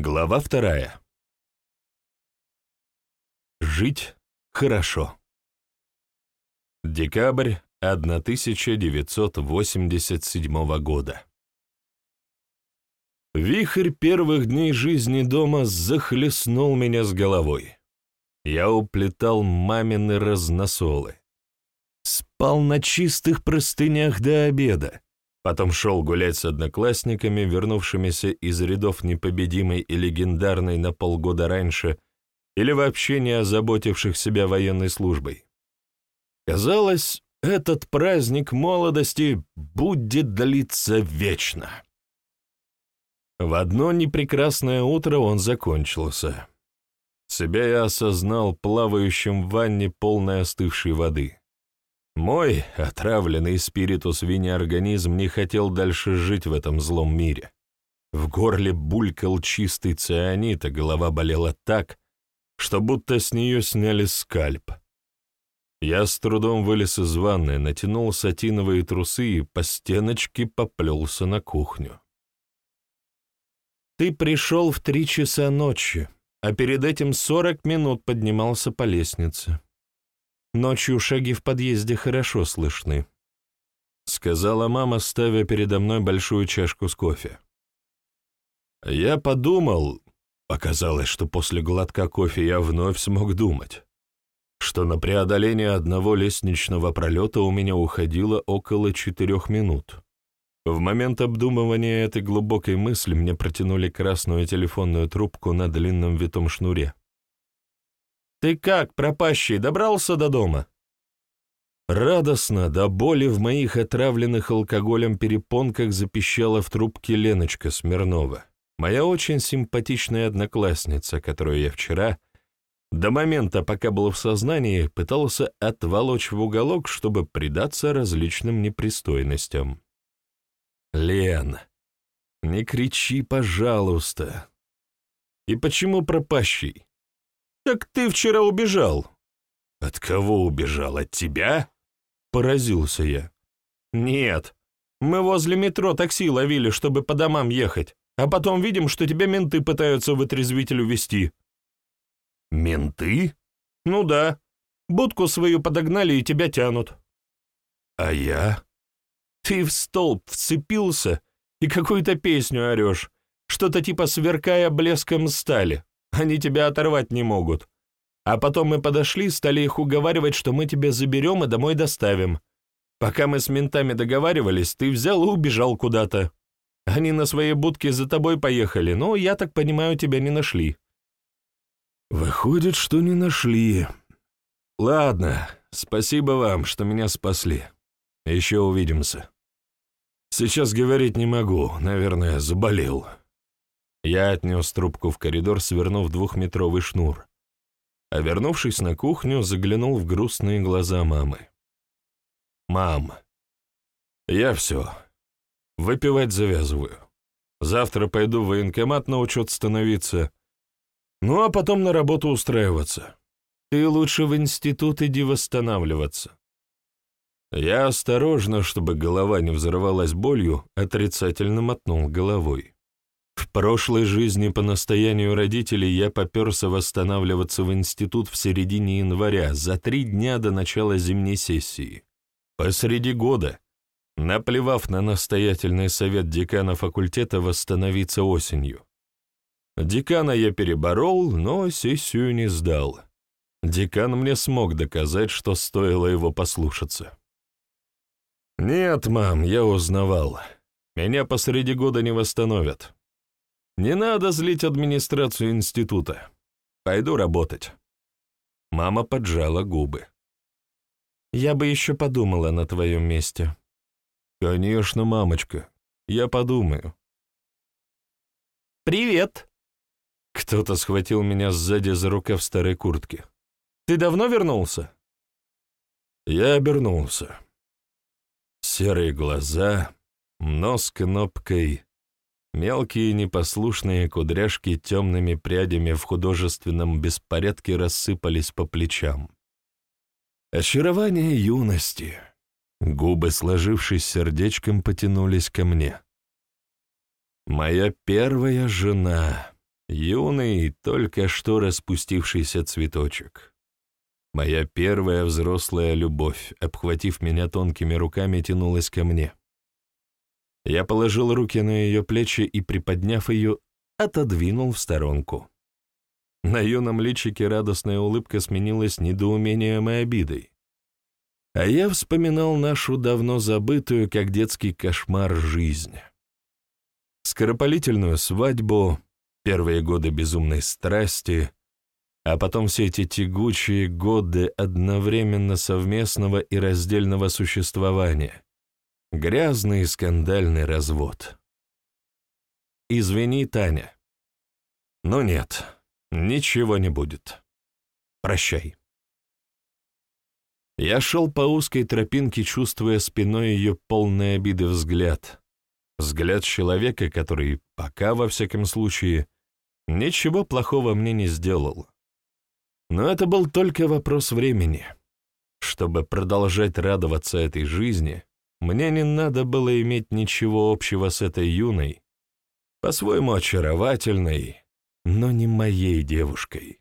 Глава вторая. Жить хорошо. Декабрь 1987 года. Вихрь первых дней жизни дома захлестнул меня с головой. Я уплетал мамины разносолы. Спал на чистых простынях до обеда. Потом шел гулять с одноклассниками, вернувшимися из рядов непобедимой и легендарной на полгода раньше, или вообще не озаботивших себя военной службой. Казалось, этот праздник молодости будет длиться вечно. В одно непрекрасное утро он закончился. Себя я осознал плавающим в ванне полной остывшей воды. Мой отравленный спиритус организм не хотел дальше жить в этом злом мире. В горле булькал чистый цианид, а голова болела так, что будто с нее сняли скальп. Я с трудом вылез из ванны, натянул сатиновые трусы и по стеночке поплелся на кухню. «Ты пришел в три часа ночи, а перед этим сорок минут поднимался по лестнице. Ночью шаги в подъезде хорошо слышны», — сказала мама, ставя передо мной большую чашку с кофе. Я подумал, показалось, что после глотка кофе я вновь смог думать что на преодоление одного лестничного пролета у меня уходило около четырех минут. В момент обдумывания этой глубокой мысли мне протянули красную телефонную трубку на длинном витом шнуре. «Ты как, пропащий, добрался до дома?» Радостно, до боли в моих отравленных алкоголем перепонках запищала в трубке Леночка Смирнова, моя очень симпатичная одноклассница, которую я вчера до момента, пока был в сознании, пытался отволочь в уголок, чтобы предаться различным непристойностям. «Лен, не кричи, пожалуйста. И почему пропащий?» «Так ты вчера убежал». «От кого убежал? От тебя?» Поразился я. «Нет. Мы возле метро такси ловили, чтобы по домам ехать, а потом видим, что тебя менты пытаются в отрезвитель увезти». «Менты?» «Ну да. Будку свою подогнали и тебя тянут». «А я?» «Ты в столб вцепился и какую-то песню орешь, что-то типа сверкая блеском стали. Они тебя оторвать не могут. А потом мы подошли, стали их уговаривать, что мы тебя заберем и домой доставим. Пока мы с ментами договаривались, ты взял и убежал куда-то. Они на своей будке за тобой поехали, но, я так понимаю, тебя не нашли. Выходит, что не нашли. Ладно, спасибо вам, что меня спасли. Еще увидимся. Сейчас говорить не могу, наверное, заболел. Я отнес трубку в коридор, свернув двухметровый шнур. А вернувшись на кухню, заглянул в грустные глаза мамы. «Мам, я все. Выпивать завязываю. Завтра пойду в военкомат на учет становиться, ну, а потом на работу устраиваться. Ты лучше в институт иди восстанавливаться. Я осторожно, чтобы голова не взорвалась болью, отрицательно мотнул головой. В прошлой жизни по настоянию родителей я поперся восстанавливаться в институт в середине января, за три дня до начала зимней сессии. Посреди года, наплевав на настоятельный совет декана факультета восстановиться осенью. Декана я переборол, но сессию не сдал. Декан мне смог доказать, что стоило его послушаться. «Нет, мам, я узнавал. Меня посреди года не восстановят. Не надо злить администрацию института. Пойду работать». Мама поджала губы. «Я бы еще подумала на твоем месте». «Конечно, мамочка, я подумаю». «Привет!» Кто-то схватил меня сзади за рукав старой куртки. «Ты давно вернулся?» Я обернулся. Серые глаза, нос кнопкой, мелкие непослушные кудряшки темными прядями в художественном беспорядке рассыпались по плечам. Очарование юности. Губы, сложившись сердечком, потянулись ко мне. Моя первая жена. юный, только что распустившийся цветочек. Моя первая взрослая любовь, обхватив меня тонкими руками, тянулась ко мне. Я положил руки на ее плечи и, приподняв ее, отодвинул в сторонку. На юном личике радостная улыбка сменилась недоумением и обидой. А я вспоминал нашу давно забытую, как детский кошмар, жизнь. Скоропалительную свадьбу, первые годы безумной страсти, а потом все эти тягучие годы одновременно совместного и раздельного существования. Грязный и скандальный развод. «Извини, Таня». «Ну нет, ничего не будет. Прощай». Я шел по узкой тропинке, чувствуя спиной ее полный обиды взгляд. Взгляд человека, который, пока во всяком случае, ничего плохого мне не сделал. Но это был только вопрос времени. Чтобы продолжать радоваться этой жизни, мне не надо было иметь ничего общего с этой юной, по-своему очаровательной, но не моей девушкой.